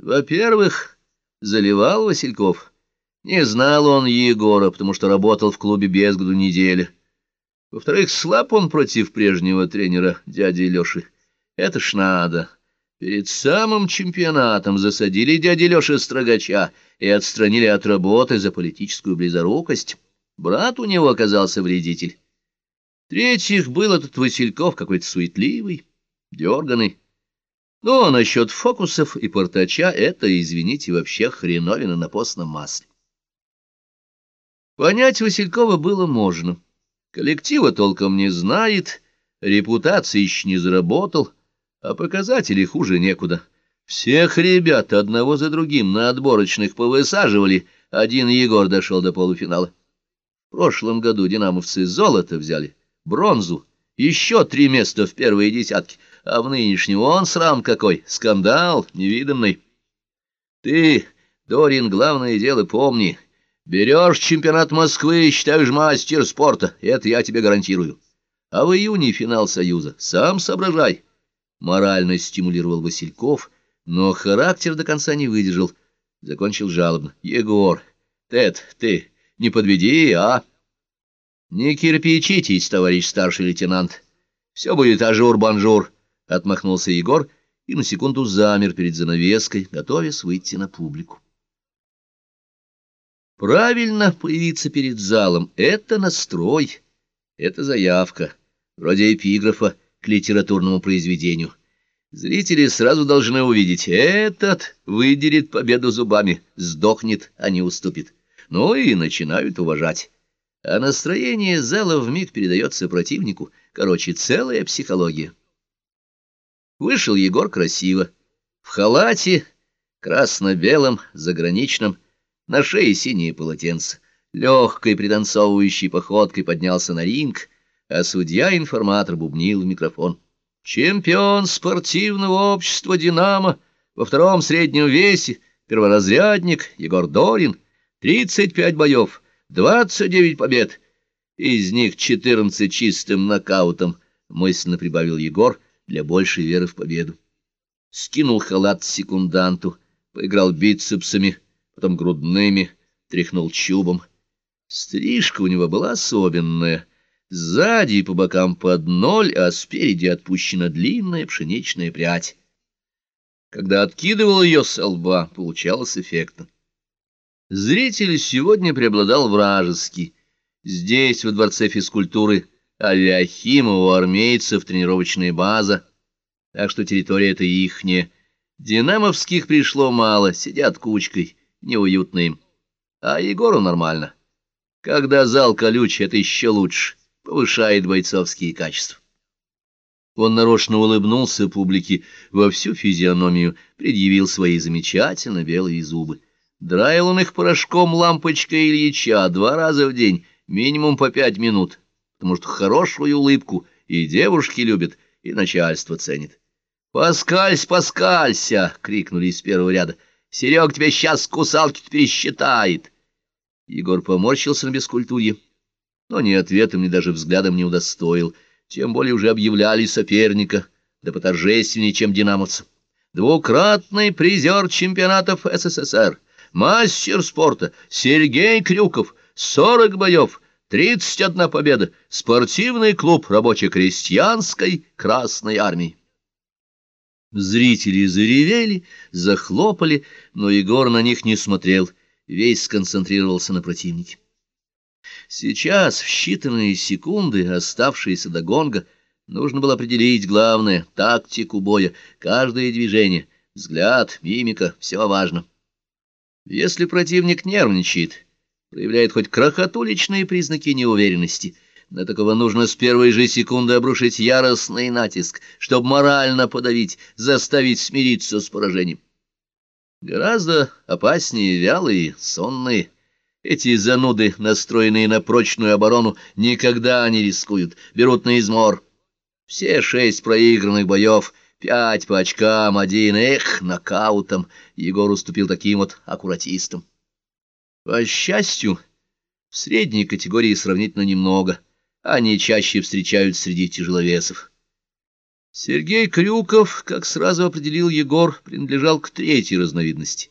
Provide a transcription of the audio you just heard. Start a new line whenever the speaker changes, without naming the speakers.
Во-первых, заливал Васильков. Не знал он Егора, потому что работал в клубе без году недели. Во-вторых, слаб он против прежнего тренера, дяди Леши. Это ж надо. Перед самым чемпионатом засадили дяди Леши Строгача и отстранили от работы за политическую близорукость. Брат у него оказался вредитель. В-третьих, был этот Васильков какой-то суетливый, дерганый. Ну, а насчет фокусов и портача — это, извините, вообще хреновина на постном масле. Понять Василькова было можно. Коллектива толком не знает, репутации еще не заработал, а показатели хуже некуда. Всех ребят одного за другим на отборочных повысаживали, один Егор дошел до полуфинала. В прошлом году динамовцы золото взяли, бронзу, еще три места в первые десятки — а в нынешнем он срам какой, скандал невиданный. Ты, Дорин, главное дело помни. Берешь чемпионат Москвы считаешь мастер спорта, это я тебе гарантирую. А в июне финал Союза, сам соображай. Морально стимулировал Васильков, но характер до конца не выдержал. Закончил жалобно. Егор, Тед, ты не подведи, а? Не кирпичитесь, товарищ старший лейтенант. Все будет ажур-банжур. Отмахнулся Егор и на секунду замер перед занавеской, готовясь выйти на публику. Правильно появиться перед залом — это настрой, это заявка, вроде эпиграфа к литературному произведению. Зрители сразу должны увидеть, этот выдерет победу зубами, сдохнет, а не уступит. Ну и начинают уважать. А настроение зала вмиг передается противнику. Короче, целая психология. Вышел Егор красиво, в халате, красно-белом, заграничном, на шее синее полотенце. Легкой пританцовывающей походкой поднялся на ринг, а судья-информатор бубнил в микрофон. «Чемпион спортивного общества «Динамо» во втором среднем весе, перворазрядник Егор Дорин, 35 боев, 29 побед, из них 14 чистым нокаутом», — мысленно прибавил Егор, — для большей веры в победу. Скинул халат секунданту, поиграл бицепсами, потом грудными, тряхнул чубом. Стрижка у него была особенная. Сзади и по бокам под ноль, а спереди отпущена длинная пшеничная прядь. Когда откидывал ее со лба, получалось эффектно. Зритель сегодня преобладал вражеский. Здесь, во дворце физкультуры, Авиахима у армейцев тренировочная база, так что территория эта ихняя. Динамовских пришло мало, сидят кучкой, неуютно им. А Егору нормально. Когда зал колючий, это еще лучше, повышает бойцовские качества. Он нарочно улыбнулся публике во всю физиономию, предъявил свои замечательно белые зубы. Драил он их порошком лампочкой Ильича два раза в день, минимум по пять минут потому что хорошую улыбку и девушки любят, и начальство ценит. «Поскалься, поскалься!» — крикнули из первого ряда. «Серег тебя сейчас кусалки пересчитает!» Егор поморщился на бескультурье, но ни ответом, ни даже взглядом не удостоил, тем более уже объявляли соперника, да поторжественнее, чем динамовца. Двукратный призер чемпионатов СССР, мастер спорта Сергей Крюков, сорок боев — Тридцать одна победа. Спортивный клуб рабоче-крестьянской Красной Армии. Зрители заревели, захлопали, но Егор на них не смотрел, весь сконцентрировался на противнике. Сейчас, в считанные секунды, оставшиеся до гонга, нужно было определить главное — тактику боя, каждое движение, взгляд, мимика — все важно. Если противник нервничает — проявляет хоть крохотуличные признаки неуверенности. На такого нужно с первой же секунды обрушить яростный натиск, чтобы морально подавить, заставить смириться с поражением. Гораздо опаснее вялые, сонные. Эти зануды, настроенные на прочную оборону, никогда не рискуют, берут на измор. Все шесть проигранных боев, пять по очкам, один, эх, нокаутом, Егор уступил таким вот аккуратистам. По счастью, в средней категории сравнительно немного, они чаще встречаются среди тяжеловесов. Сергей Крюков, как сразу определил Егор, принадлежал к третьей разновидности.